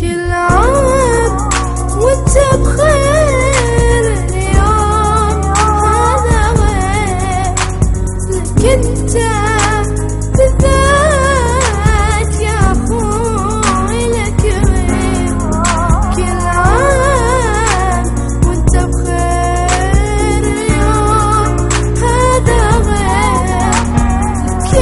كل عام وانت بخير اليوم. هذا غير لك أنت يا أخوي لك كل عام وانت بخير اليوم. هذا غير لك